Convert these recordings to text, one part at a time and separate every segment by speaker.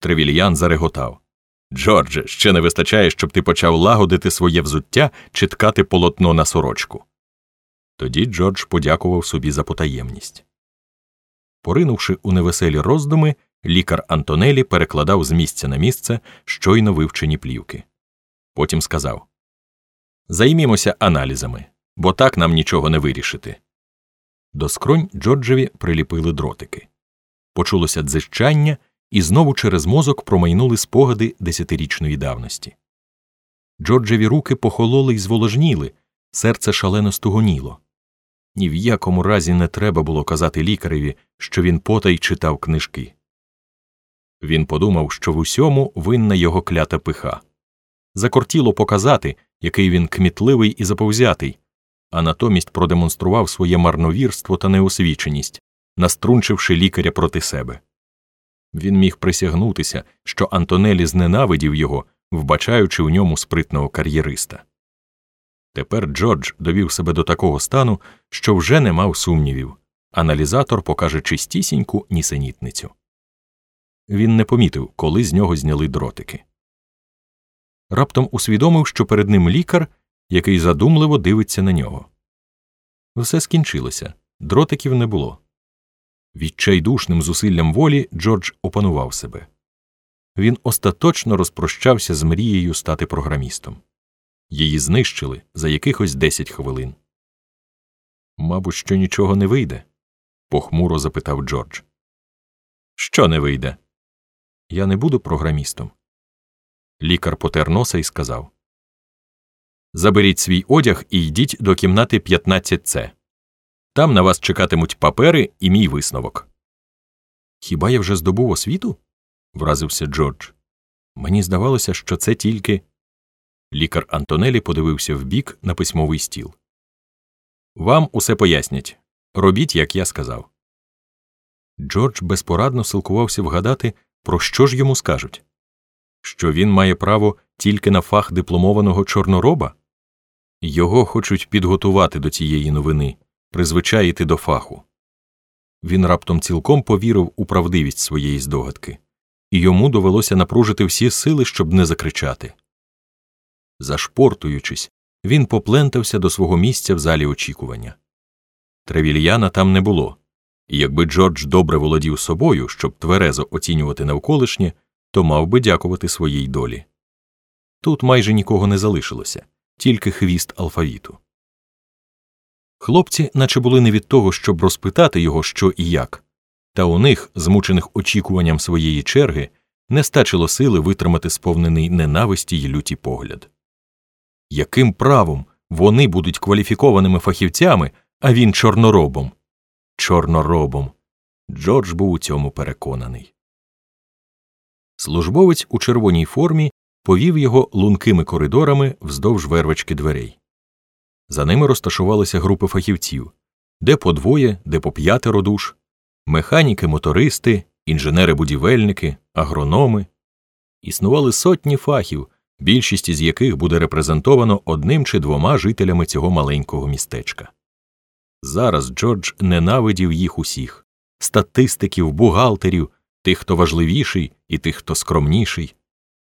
Speaker 1: Тревільян зареготав. Джордже, ще не вистачає, щоб ти почав лагодити своє взуття чи ткати полотно на сорочку. Тоді Джордж подякував собі за потаємність. Поринувши у невеселі роздуми, лікар Антонелі перекладав з місця на місце щойно вивчені плівки. Потім сказав Займімося аналізами, бо так нам нічого не вирішити. До скронь Джорджеві приліпили дротики. Почулося дзижчання, і знову через мозок промайнули спогади десятирічної давності. Джорджеві руки похололи й зволожніли, серце шалено стугоніло. Ні в якому разі не треба було казати лікареві, що він потай читав книжки. Він подумав, що в усьому винна його клята пиха. Закортіло показати, який він кмітливий і заповзятий, а натомість продемонстрував своє марновірство та неосвіченість, наструнчивши лікаря проти себе. Він міг присягнутися, що Антонелі зненавидів його, вбачаючи в ньому спритного кар'єриста. Тепер Джордж довів себе до такого стану, що вже не мав сумнівів аналізатор покаже чистісіньку нісенітницю. Він не помітив, коли з нього зняли дротики. Раптом усвідомив, що перед ним лікар, який задумливо дивиться на нього. Все скінчилося, дротиків не було. Відчайдушним зусиллям волі Джордж опанував себе. Він остаточно розпрощався з мрією стати програмістом. Її знищили за якихось десять хвилин. Мабуть, що нічого не вийде? похмуро запитав Джордж. Що не вийде? Я не буду програмістом. Лікар потер носа і сказав Заберіть свій одяг і йдіть до кімнати 15 С. Там на вас чекатимуть папери і мій висновок. Хіба я вже здобув освіту? вразився Джордж. Мені здавалося, що це тільки. Лікар Антонелі подивився вбік на письмовий стіл. Вам усе пояснять. Робіть, як я сказав. Джордж безпорадно силкувався вгадати, про що ж йому скажуть що він має право тільки на фах дипломованого чорнороба? Його хочуть підготувати до цієї новини, призвичаїти до фаху. Він раптом цілком повірив у правдивість своєї здогадки, і йому довелося напружити всі сили, щоб не закричати. Зашпортуючись, він поплентався до свого місця в залі очікування. Тревільяна там не було, і якби Джордж добре володів собою, щоб тверезо оцінювати навколишнє, то мав би дякувати своїй долі. Тут майже нікого не залишилося, тільки хвіст алфавіту. Хлопці, наче були не від того, щоб розпитати його, що і як, та у них, змучених очікуванням своєї черги, не стачило сили витримати сповнений ненависті й люті погляд. Яким правом вони будуть кваліфікованими фахівцями, а він чорноробом? Чорноробом. Джордж був у цьому переконаний. Службовець у червоній формі повів його лункими коридорами вздовж вервочки дверей. За ними розташувалися групи фахівців де по двоє, де по п'ятеро душ, механіки, мотористи, інженери-будівельники, агрономи. Існували сотні фахів, більшість із яких буде репрезентовано одним чи двома жителями цього маленького містечка. Зараз Джордж ненавидів їх усіх статистиків, бухгалтерів, тих, хто важливіший, і тих, хто скромніший.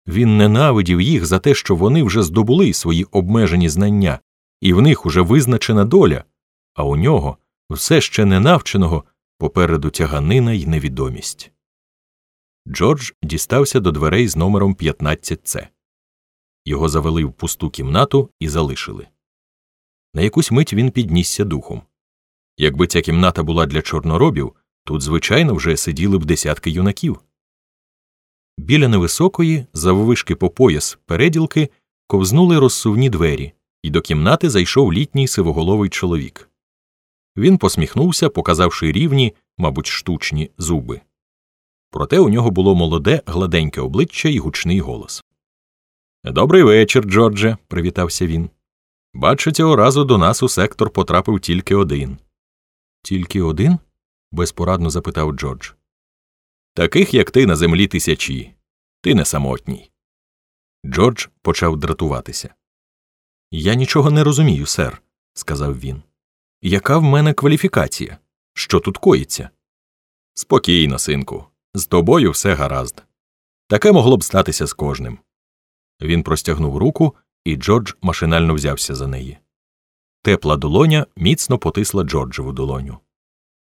Speaker 1: Він ненавидів їх за те, що вони вже здобули свої обмежені знання, і в них уже визначена доля, а у нього все ще ненавченого попереду тяганина й невідомість. Джордж дістався до дверей з номером 15 С. Його завели в пусту кімнату і залишили. На якусь мить він піднісся духом. Якби ця кімната була для чорноробів, тут, звичайно, вже сиділи б десятки юнаків. Біля невисокої, заввишки по пояс переділки, ковзнули розсувні двері, і до кімнати зайшов літній сивоголовий чоловік. Він посміхнувся, показавши рівні, мабуть, штучні зуби. Проте у нього було молоде, гладеньке обличчя і гучний голос. Добрий вечір, Джордже, привітався він. Бачу, цього разу до нас у сектор потрапив тільки один. Тільки один? безпорадно запитав Джордж. Таких, як ти, на землі тисячі. Ти не самотній. Джордж почав дратуватися. Я нічого не розумію, сер, сказав він. Яка в мене кваліфікація? Що тут коїться? Спокійно, синку. З тобою все гаразд. Таке могло б статися з кожним. Він простягнув руку, і Джордж машинально взявся за неї. Тепла долоня міцно потисла Джорджеву долоню.